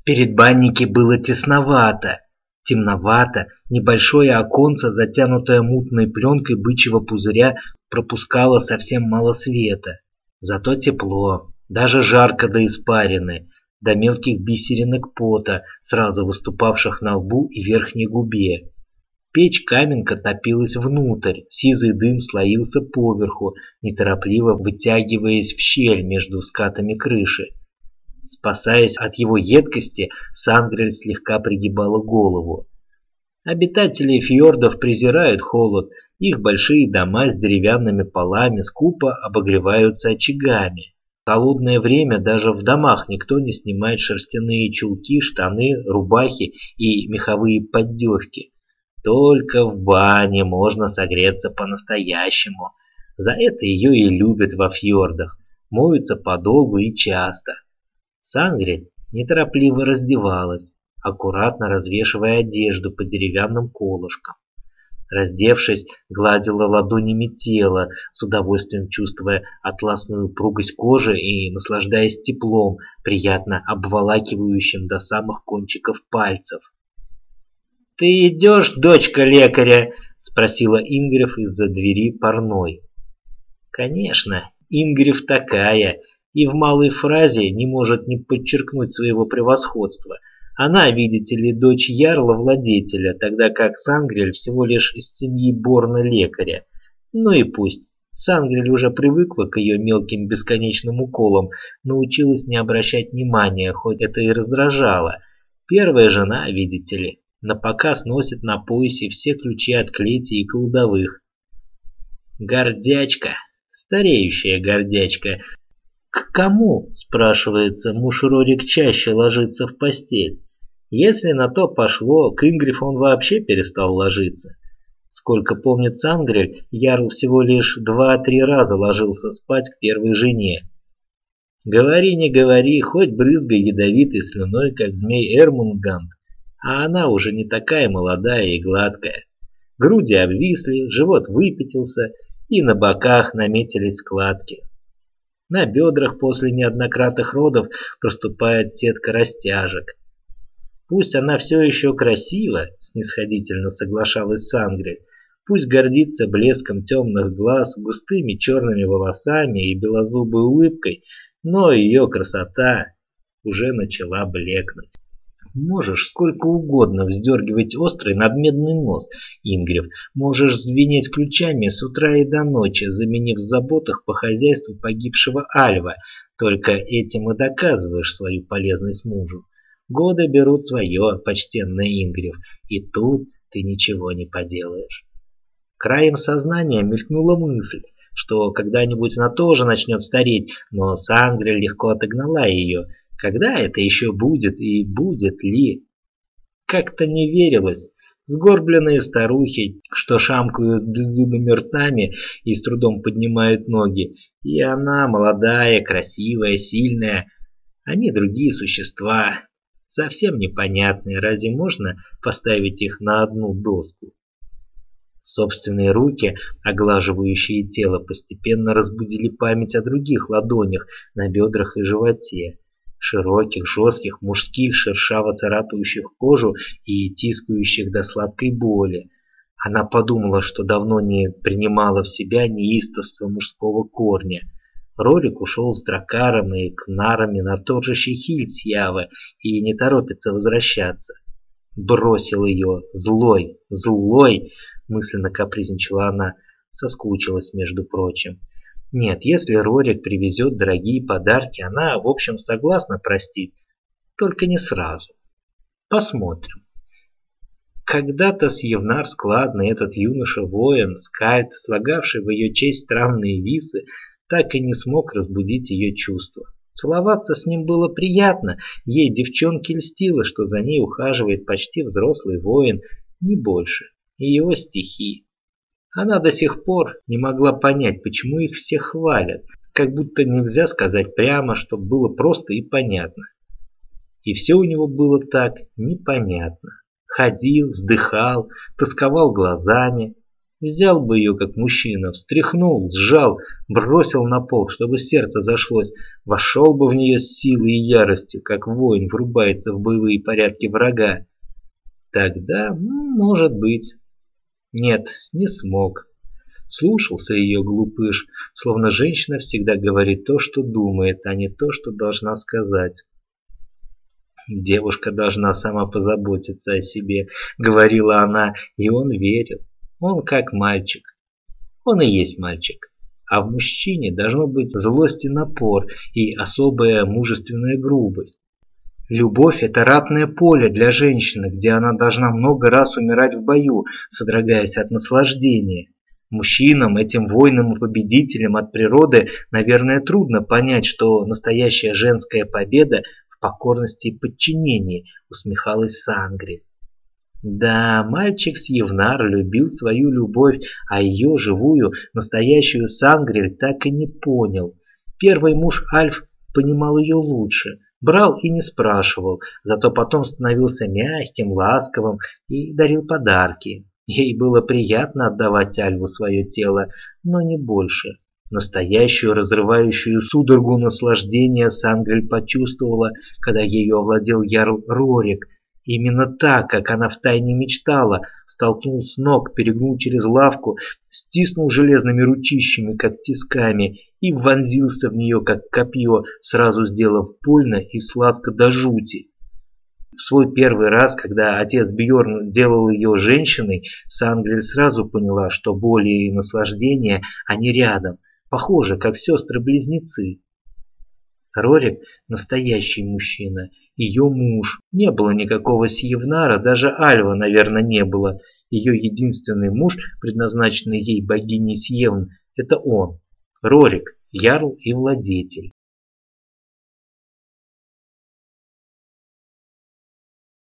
В передбаннике было тесновато, темновато, небольшое оконце, затянутое мутной пленкой бычьего пузыря, пропускало совсем мало света. Зато тепло, даже жарко до испарины, до мелких бисеринок пота, сразу выступавших на лбу и верхней губе. Печь-каменка топилась внутрь, сизый дым слоился поверху, неторопливо вытягиваясь в щель между скатами крыши. Спасаясь от его едкости, Сангрель слегка пригибала голову. Обитатели фьордов презирают холод, их большие дома с деревянными полами скупо обогреваются очагами. В холодное время даже в домах никто не снимает шерстяные чулки, штаны, рубахи и меховые поддевки. Только в бане можно согреться по-настоящему. За это ее и любят во фьордах, моются подолгу и часто. Сангрид неторопливо раздевалась, аккуратно развешивая одежду по деревянным колышкам. Раздевшись, гладила ладонями тело, с удовольствием чувствуя атласную упругость кожи и наслаждаясь теплом, приятно обволакивающим до самых кончиков пальцев. «Ты идешь, дочка лекаря?» — спросила Ингрев из-за двери парной. «Конечно, Ингрев такая, и в малой фразе не может не подчеркнуть своего превосходства — она, видите ли, дочь ярла-владетеля, тогда как Сангрель всего лишь из семьи Борна-лекаря. Ну и пусть. Сангрель уже привыкла к ее мелким бесконечным уколам, научилась не обращать внимания, хоть это и раздражало. Первая жена, видите ли, на показ носит на поясе все ключи от клети и кладовых. Гордячка, стареющая гордячка. К кому, спрашивается, муж Рорик чаще ложится в постель? Если на то пошло, к Ингриф он вообще перестал ложиться. Сколько помнит Сангрель, Ярл всего лишь два-три раза ложился спать к первой жене. Говори, не говори, хоть брызгай ядовитой слюной, как змей Эрмунгант, а она уже не такая молодая и гладкая. Груди обвисли, живот выпятился, и на боках наметились складки. На бедрах после неоднократных родов проступает сетка растяжек. Пусть она все еще красива, снисходительно соглашалась Сангри, пусть гордится блеском темных глаз, густыми черными волосами и белозубой улыбкой, но ее красота уже начала блекнуть. Можешь сколько угодно вздергивать острый надмедный нос, Ингрев. Можешь звенеть ключами с утра и до ночи, заменив в заботах по хозяйству погибшего Альва. Только этим и доказываешь свою полезность мужу. Годы берут свое, почтенный Ингрев, и тут ты ничего не поделаешь. Краем сознания мелькнула мысль, что когда-нибудь она тоже начнет стареть, но Сангрель легко отогнала ее. Когда это еще будет и будет ли? Как-то не верилось. Сгорбленные старухи, что шамкают беззубыми ртами и с трудом поднимают ноги. И она молодая, красивая, сильная. Они другие существа, совсем непонятные, разве можно поставить их на одну доску? Собственные руки, оглаживающие тело, постепенно разбудили память о других ладонях на бедрах и животе. Широких, жестких, мужских, шершаво царапающих кожу и тискающих до сладкой боли. Она подумала, что давно не принимала в себя неистовство мужского корня – Рорик ушел с дракаром и кнарами на тот же Щехиль с Явы и не торопится возвращаться. Бросил ее, злой, злой, мысленно капризничала она, соскучилась, между прочим. Нет, если Рорик привезет дорогие подарки, она, в общем, согласна простить, только не сразу. Посмотрим. Когда-то Сьевнар складный, этот юноша-воин, скальд, слагавший в ее честь странные висы, так и не смог разбудить ее чувства. Целоваться с ним было приятно, ей девчонке льстило, что за ней ухаживает почти взрослый воин, не больше, и его стихи. Она до сих пор не могла понять, почему их все хвалят, как будто нельзя сказать прямо, чтобы было просто и понятно. И все у него было так непонятно. Ходил, вздыхал, тосковал глазами, Взял бы ее как мужчина, встряхнул, сжал, бросил на пол, чтобы сердце зашлось, вошел бы в нее с силой и яростью, как воин врубается в боевые порядки врага. Тогда, может быть. Нет, не смог. Слушался ее глупыш, словно женщина всегда говорит то, что думает, а не то, что должна сказать. Девушка должна сама позаботиться о себе, говорила она, и он верил. Он как мальчик. Он и есть мальчик. А в мужчине должно быть злость и напор, и особая мужественная грубость. Любовь – это ратное поле для женщины, где она должна много раз умирать в бою, содрогаясь от наслаждения. Мужчинам, этим воинам и победителям от природы, наверное, трудно понять, что настоящая женская победа в покорности и подчинении, усмехалась Сангри. Да, мальчик с Евнар любил свою любовь, а ее живую, настоящую Сангрель так и не понял. Первый муж Альф понимал ее лучше, брал и не спрашивал, зато потом становился мягким, ласковым и дарил подарки. Ей было приятно отдавать Альву свое тело, но не больше. Настоящую разрывающую судорогу наслаждения Сангрель почувствовала, когда ее овладел ярл Рорик – Именно так, как она втайне мечтала, столкнул с ног, перегнул через лавку, стиснул железными ручищами, как тисками, и вонзился в нее, как копье, сразу сделав больно и сладко до жути. В свой первый раз, когда отец Бьорн делал ее женщиной, Сангрель сразу поняла, что боли и наслаждение, они рядом, похожи, как сестры-близнецы. Рорик – настоящий мужчина, ее муж. Не было никакого Сьевнара, даже Альва, наверное, не было. Ее единственный муж, предназначенный ей богиней Сьевн, это он. Рорик, ярл и владетель.